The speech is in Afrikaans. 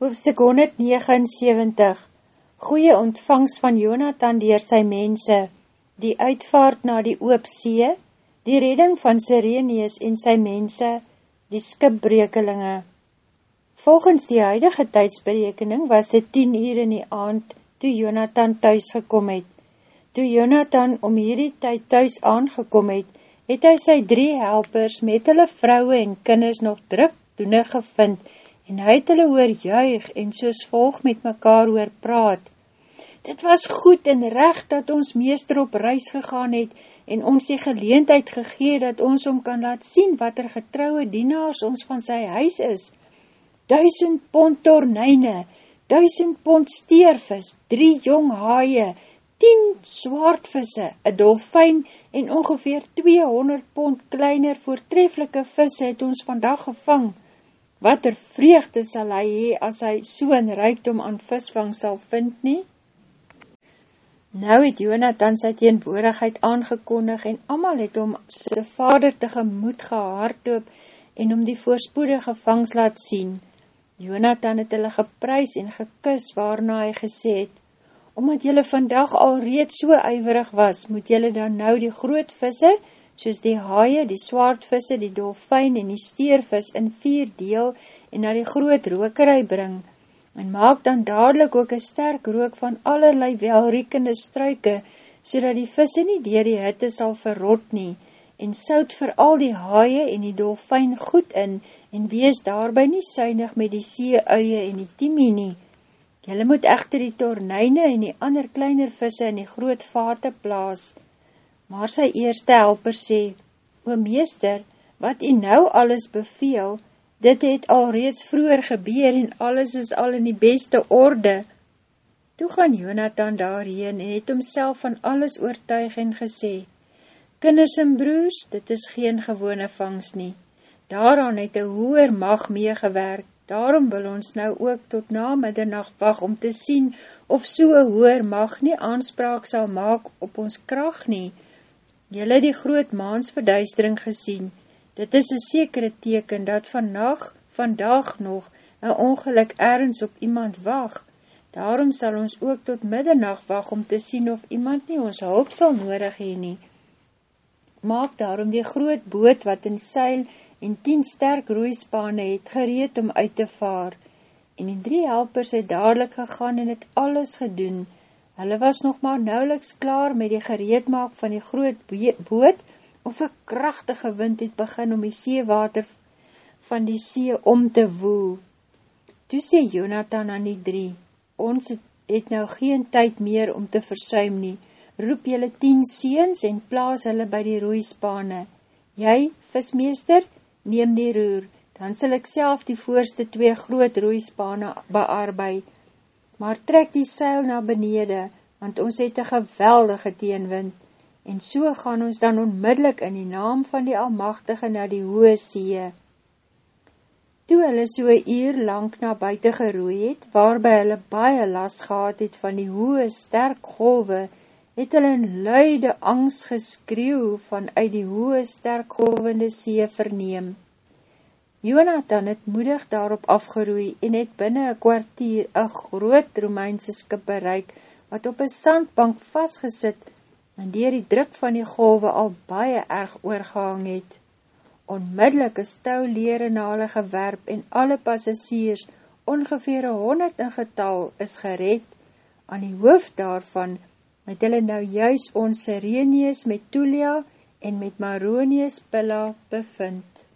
Hoofstuk 179 Goeie ontvangs van Jonathan dier sy mense, die uitvaart na die oop see, die redding van Sireneus en sy mense, die skipbrekelinge. Volgens die huidige tijdsberekening was dit 10 uur in die aand toe Jonathan thuis gekom het. Toe Jonathan om hierdie tyd thuis aangekom het, het hy sy drie helpers met hulle vrouwe en kinders nog druk doene gevind en hy het hulle oor juig en soos volg met mekaar oor praat. Dit was goed en recht dat ons meester op reis gegaan het en ons die geleentheid gegee dat ons om kan laat sien wat er getrouwe dienaars ons van sy huis is. Duisend pond tornijne, duisend pond steervis, drie jong haie, tien swaardvisse, een dolfijn en ongeveer 200 pond kleiner voortreflike visse het ons vandag gevang wat er vreugde sal hy hee as hy so'n rijkdom aan visvang sal vind nie? Nou het Jonathan sy teenwoordigheid aangekondig en amal het om sy vader tegemoet gehaardloop en om die voorspoedige vangs laat sien. Jonathan het hulle geprys en gekus waarna hy gesê het, Omdat jylle vandag al reed so uiverig was, moet jylle dan nou die groot visse, soos die haie, die swaardvisse, die dolfijn en die steervis in vier deel en na die groot rokerij bring, en maak dan dadelijk ook een sterk rook van allerlei welriekende struike, so die visse nie dier die hitte sal verrot nie, en soud vir al die haie en die dolfijn goed in, en wees daarby nie suinig met die see uie en die timie nie. Julle moet echter die tornijne en die ander kleiner visse in die groot vate plaas, Maar sy eerste helper sê, O meester, wat u nou alles beveel, dit het al reeds vroeger gebeur en alles is al in die beste orde. Toe gaan Jonathan daarheen en het homself van alles oortuig en gesê, Kinders en broers, dit is geen gewone vangs nie. Daaraan het een hoer mag meegewerk, daarom wil ons nou ook tot na middernacht wacht om te sien of so'n hoer mag nie aanspraak sal maak op ons kracht nie, Julle die groot maansverduistering gesien, dit is een sekere teken dat vannacht, vandag nog, een ongeluk ergens op iemand wacht. Daarom sal ons ook tot middernacht wacht om te sien of iemand nie ons hulp sal nodig heen nie. Maak daarom die groot boot wat in seil en tien sterk roeispane het gereed om uit te vaar. En die drie helpers het dadelijk gegaan en het alles gedoen, Hulle was nog maar nauweliks klaar met die gereedmaak van die groot boot, of een krachtige wind het begin om die seewater van die see om te woel. Toe sê Jonathan aan die drie, ons het, het nou geen tyd meer om te versuim nie, roep jylle tien seens en plaas hulle by die roeispane. Jy, vismeester, neem die roer, dan sal ek self die voorste twee groot roeispane bearbeid maar trek die seil na benede, want ons het een geweldige teenwind, en so gaan ons dan onmiddellik in die naam van die Almachtige na die hoë see. Toe hulle so een uur lang na buiten geroei het, waarby hulle baie las gehad het van die hoë sterk golwe, het hulle in luide angst geskreeuw van uit die hoë sterk golwende see verneem. Jonathan het moedig daarop afgeroei en het binnen een kwartier een groot Romeinse skip bereik, wat op een sandbank vastgesit en dier die druk van die golwe al baie erg oorgehang het. Onmiddellik is touwlere na hulle gewerp en alle passagiers, ongeveer honderd in getal, is gered. Aan die hoofd daarvan het hulle nou juist ons Sirenius met Tulia en met Maronius Pilla bevind.